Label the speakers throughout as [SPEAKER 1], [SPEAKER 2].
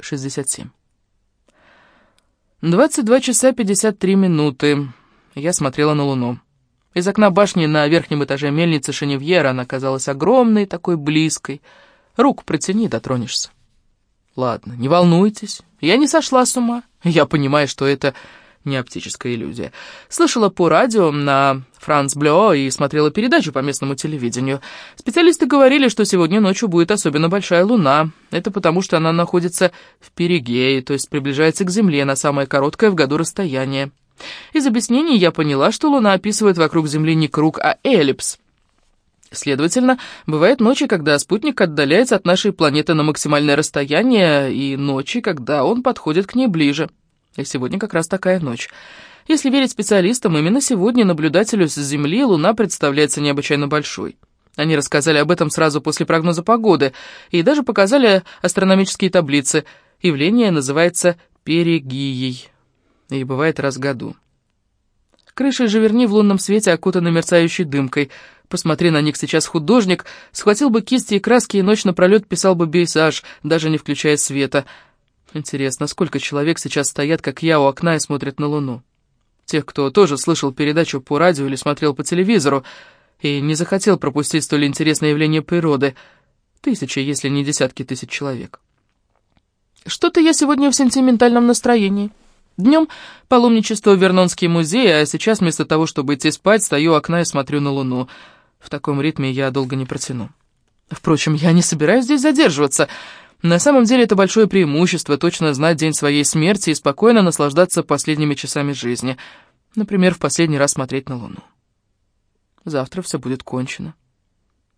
[SPEAKER 1] 67. 22 часа 53 минуты. Я смотрела на Луну. Из окна башни на верхнем этаже мельницы Шеневьера она казалась огромной, такой близкой. Руку протяни, дотронешься. Ладно, не волнуйтесь, я не сошла с ума. Я понимаю, что это не оптическая иллюзия. Слышала по радио на Франц Блё и смотрела передачу по местному телевидению. Специалисты говорили, что сегодня ночью будет особенно большая луна. Это потому, что она находится в перигее, то есть приближается к Земле на самое короткое в году расстояние. Из объяснений я поняла, что луна описывает вокруг Земли не круг, а эллипс. Следовательно, бывают ночи, когда спутник отдаляется от нашей планеты на максимальное расстояние, и ночи, когда он подходит к ней ближе. И сегодня как раз такая ночь. Если верить специалистам, именно сегодня наблюдателю с Земли Луна представляется необычайно большой. Они рассказали об этом сразу после прогноза погоды и даже показали астрономические таблицы. Явление называется перигией и бывает раз в году. Крыши же верни в лунном свете окутаны мерцающей дымкой. Посмотри на них сейчас художник, схватил бы кисти и краски и ночь напролет писал бы пейзаж, даже не включая света — Интересно, сколько человек сейчас стоят, как я, у окна и смотрят на Луну? Тех, кто тоже слышал передачу по радио или смотрел по телевизору и не захотел пропустить столь интересное явление природы. Тысячи, если не десятки тысяч человек. Что-то я сегодня в сентиментальном настроении. Днем паломничество в Вернонский музей, а сейчас вместо того, чтобы идти спать, стою у окна и смотрю на Луну. В таком ритме я долго не протяну. Впрочем, я не собираюсь здесь задерживаться — на самом деле это большое преимущество, точно знать день своей смерти и спокойно наслаждаться последними часами жизни. Например, в последний раз смотреть на Луну. Завтра все будет кончено.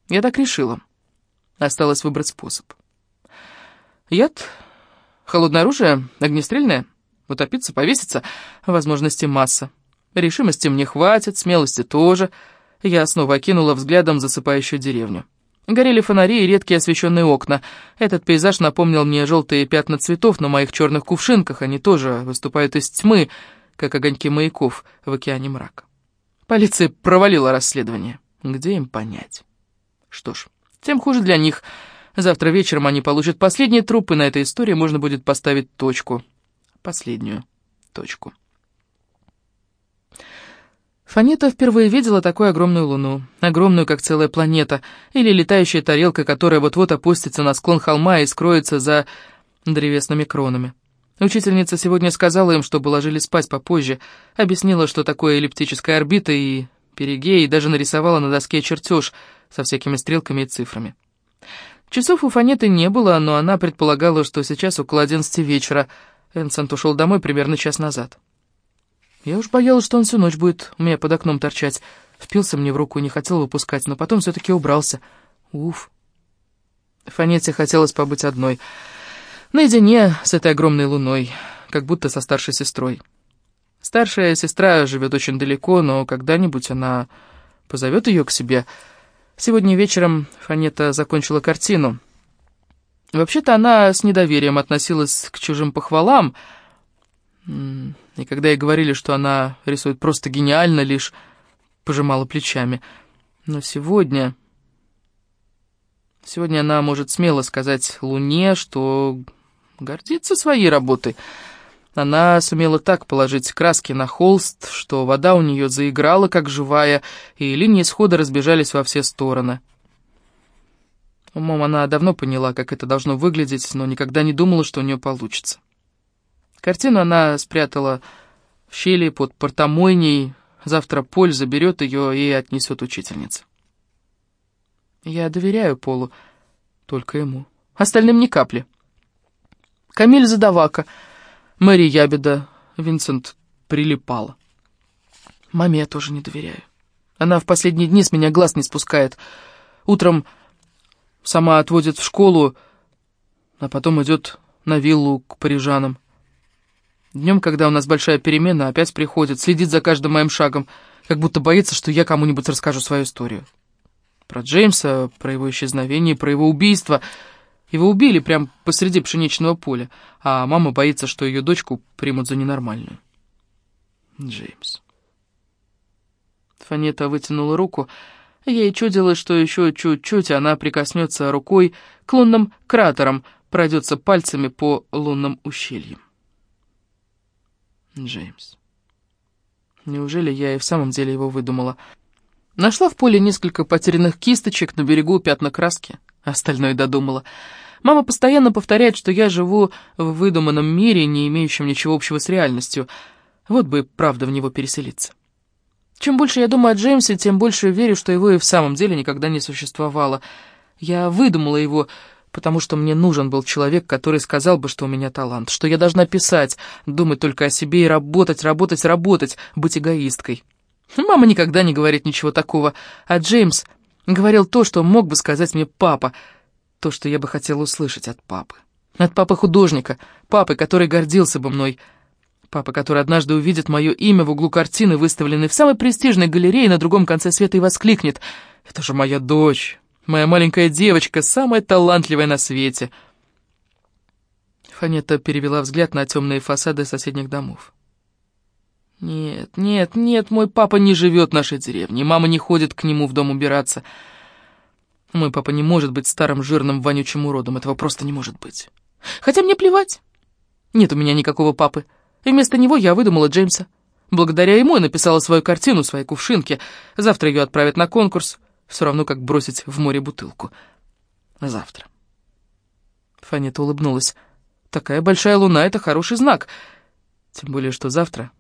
[SPEAKER 1] Я так решила. Осталось выбрать способ. Яд? Холодное оружие? Огнестрельное? Утопиться, повеситься? Возможности масса. Решимости мне хватит, смелости тоже. Я снова окинула взглядом засыпающую деревню. Горели фонари и редкие освещенные окна. Этот пейзаж напомнил мне желтые пятна цветов на моих черных кувшинках. Они тоже выступают из тьмы, как огоньки маяков в океане мрака. Полиция провалила расследование. Где им понять? Что ж, тем хуже для них. Завтра вечером они получат последний труп, и на этой истории можно будет поставить точку. Последнюю точку. Фанета впервые видела такую огромную луну, огромную, как целая планета, или летающая тарелка, которая вот-вот опустится на склон холма и скроется за древесными кронами. Учительница сегодня сказала им, чтобы ложили спать попозже, объяснила, что такое эллиптическая орбита и перигей, и даже нарисовала на доске чертеж со всякими стрелками и цифрами. Часов у Фанеты не было, но она предполагала, что сейчас около одиннадцати вечера. Энсент ушел домой примерно час назад. Я уж боялась, что он всю ночь будет у меня под окном торчать. Впился мне в руку и не хотел выпускать, но потом все-таки убрался. Уф. Фанете хотелось побыть одной. Наедине с этой огромной луной, как будто со старшей сестрой. Старшая сестра живет очень далеко, но когда-нибудь она позовет ее к себе. Сегодня вечером Фанета закончила картину. Вообще-то она с недоверием относилась к чужим похвалам, и когда ей говорили, что она рисует просто гениально, лишь пожимала плечами. Но сегодня... Сегодня она может смело сказать Луне, что гордится своей работой. Она сумела так положить краски на холст, что вода у нее заиграла, как живая, и линии схода разбежались во все стороны. Умом она давно поняла, как это должно выглядеть, но никогда не думала, что у нее получится. Картину она спрятала в щели под портомойней. Завтра Поль заберет ее и отнесет учительнице. Я доверяю Полу, только ему. Остальным ни капли. Камиль Задавака, Мэри Ябеда, Винсент прилипала. Маме я тоже не доверяю. Она в последние дни с меня глаз не спускает. Утром сама отводит в школу, а потом идет на виллу к парижанам. Днем, когда у нас большая перемена, опять приходит, следит за каждым моим шагом, как будто боится, что я кому-нибудь расскажу свою историю. Про Джеймса, про его исчезновение, про его убийство. Его убили прямо посреди пшеничного поля, а мама боится, что ее дочку примут за ненормальную. Джеймс. Фанета вытянула руку. Ей чудилось, что еще чуть-чуть она прикоснется рукой к лунным кратерам, пройдется пальцами по лунным ущельям. Джеймс. Неужели я и в самом деле его выдумала? Нашла в поле несколько потерянных кисточек, на берегу пятна краски. Остальное додумала. Мама постоянно повторяет, что я живу в выдуманном мире, не имеющем ничего общего с реальностью. Вот бы правда в него переселиться. Чем больше я думаю о Джеймсе, тем больше верю, что его и в самом деле никогда не существовало. Я выдумала его, потому что мне нужен был человек, который сказал бы, что у меня талант, что я должна писать, думать только о себе и работать, работать, работать, быть эгоисткой. Мама никогда не говорит ничего такого, а Джеймс говорил то, что мог бы сказать мне папа, то, что я бы хотела услышать от папы. От папы-художника, папы, который гордился бы мной, Папа, который однажды увидит мое имя в углу картины, выставленной в самой престижной галерее на другом конце света, и воскликнет «Это же моя дочь, моя маленькая девочка, самая талантливая на свете!» Фанета перевела взгляд на темные фасады соседних домов. «Нет, нет, нет, мой папа не живет в нашей деревне, мама не ходит к нему в дом убираться. Мой папа не может быть старым, жирным, вонючим уродом, этого просто не может быть. Хотя мне плевать. Нет у меня никакого папы и вместо него я выдумала Джеймса. Благодаря ему я написала свою картину, своей кувшинке. Завтра ее отправят на конкурс. Все равно, как бросить в море бутылку. Завтра. Фанета улыбнулась. Такая большая луна — это хороший знак. Тем более, что завтра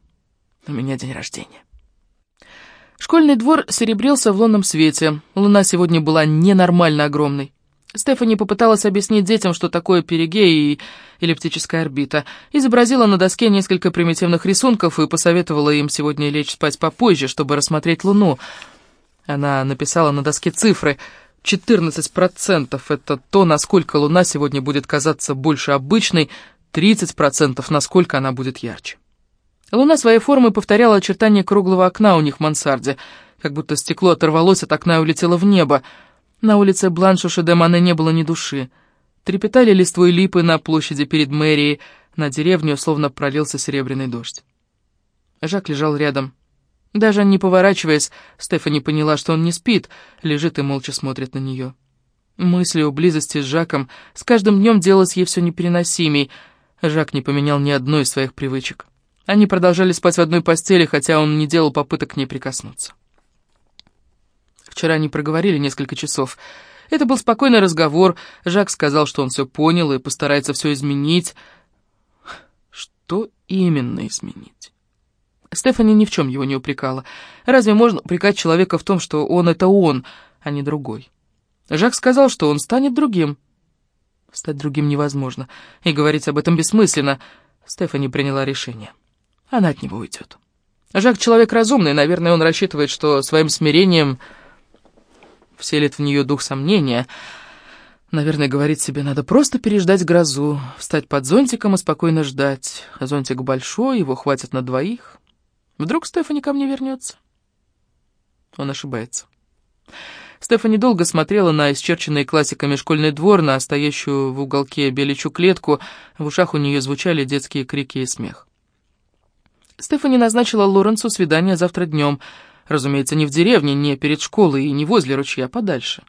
[SPEAKER 1] у меня день рождения. Школьный двор серебрился в лунном свете. Луна сегодня была ненормально огромной. Стефани попыталась объяснить детям, что такое перигей и эллиптическая орбита. Изобразила на доске несколько примитивных рисунков и посоветовала им сегодня лечь спать попозже, чтобы рассмотреть Луну. Она написала на доске цифры. 14% — это то, насколько Луна сегодня будет казаться больше обычной, 30% — насколько она будет ярче. Луна своей формой повторяла очертания круглого окна у них в мансарде, как будто стекло оторвалось от окна и улетело в небо — на улице Бланшуша де Мане не было ни души. Трепетали листвой липы на площади перед мэрией, на деревню словно пролился серебряный дождь. Жак лежал рядом. Даже не поворачиваясь, Стефани поняла, что он не спит, лежит и молча смотрит на нее. Мысли о близости с Жаком с каждым днем делалось ей все непереносимей. Жак не поменял ни одной из своих привычек. Они продолжали спать в одной постели, хотя он не делал попыток к ней прикоснуться. Вчера они проговорили несколько часов. Это был спокойный разговор. Жак сказал, что он все понял и постарается все изменить. Что именно изменить? Стефани ни в чем его не упрекала. Разве можно упрекать человека в том, что он — это он, а не другой? Жак сказал, что он станет другим. Стать другим невозможно, и говорить об этом бессмысленно. Стефани приняла решение. Она от него уйдет. Жак человек разумный, наверное, он рассчитывает, что своим смирением вселит в нее дух сомнения. Наверное, говорит себе, надо просто переждать грозу, встать под зонтиком и спокойно ждать. Зонтик большой, его хватит на двоих. Вдруг Стефани ко мне вернется? Он ошибается. Стефани долго смотрела на исчерченный классиками школьный двор, на стоящую в уголке беличью клетку. В ушах у нее звучали детские крики и смех. Стефани назначила Лоренцу свидание завтра днем — Разумеется, не в деревне, не перед школой и не возле ручья, подальше.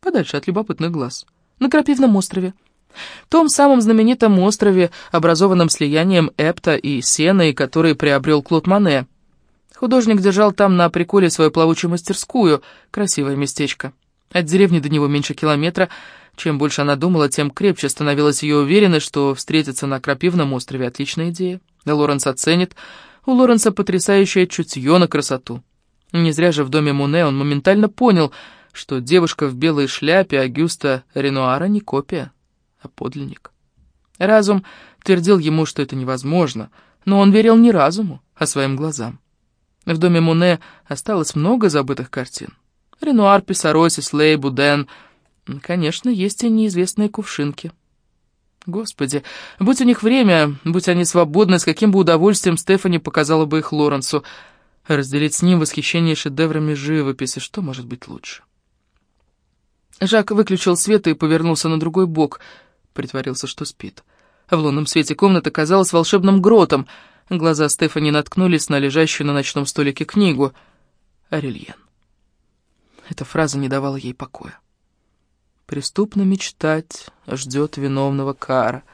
[SPEAKER 1] Подальше от любопытных глаз. На Крапивном острове. Том самом знаменитом острове, образованном слиянием Эпта и Сены, который приобрел Клод Мане. Художник держал там на приколе свою плавучую мастерскую, красивое местечко. От деревни до него меньше километра. Чем больше она думала, тем крепче становилась ее уверенность, что встретиться на Крапивном острове — отличная идея. Лоренс оценит. У Лоренса потрясающее чутье на красоту. Не зря же в доме Муне он моментально понял, что девушка в белой шляпе Агюста Ренуара не копия, а подлинник. Разум твердил ему, что это невозможно, но он верил не разуму, а своим глазам. В доме Муне осталось много забытых картин. Ренуар, Писароси, Слей, Буден. Конечно, есть и неизвестные кувшинки. Господи, будь у них время, будь они свободны, с каким бы удовольствием Стефани показала бы их Лоренсу — разделить с ним восхищение шедеврами живописи. Что может быть лучше? Жак выключил свет и повернулся на другой бок, притворился, что спит. В лунном свете комната казалась волшебным гротом. Глаза Стефани наткнулись на лежащую на ночном столике книгу. Арельен. Эта фраза не давала ей покоя. Преступно мечтать, ждет виновного кара.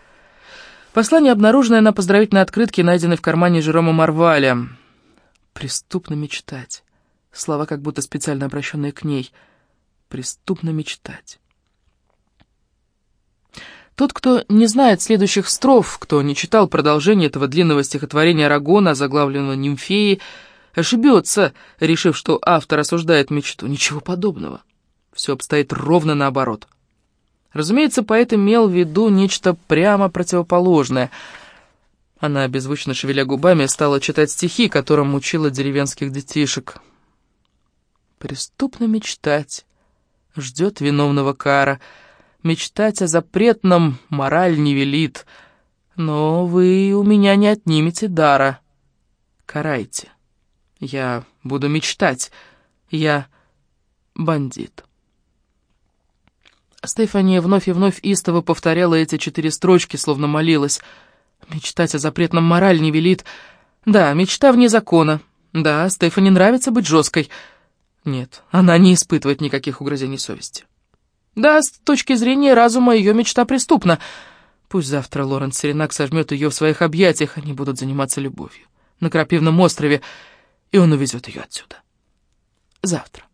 [SPEAKER 1] Послание, обнаруженное на поздравительной открытке, найденной в кармане Жерома Марваля. Преступно мечтать. Слова как будто специально обращенные к ней. Преступно мечтать. Тот, кто не знает следующих строф, кто не читал продолжение этого длинного стихотворения Арагона, заглавленного «Нимфеей», ошибется, решив, что автор осуждает мечту. Ничего подобного. Все обстоит ровно наоборот. Разумеется, поэт имел в виду нечто прямо противоположное. Она, беззвучно шевеля губами, стала читать стихи, которым учила деревенских детишек. «Преступно мечтать, ждет виновного кара. Мечтать о запретном мораль не велит, но вы у меня не отнимете дара. Карайте. Я буду мечтать, я бандит». Стефания вновь и вновь истово повторяла эти четыре строчки, словно молилась. Мечтать о запретном мораль не велит. Да, мечта вне закона. Да, Стефани нравится быть жесткой. Нет, она не испытывает никаких угрызений совести. Да, с точки зрения разума ее мечта преступна. Пусть завтра Лоренс Серенак сожмет ее в своих объятиях, они будут заниматься любовью. На Крапивном острове, и он увезет ее отсюда. Завтра.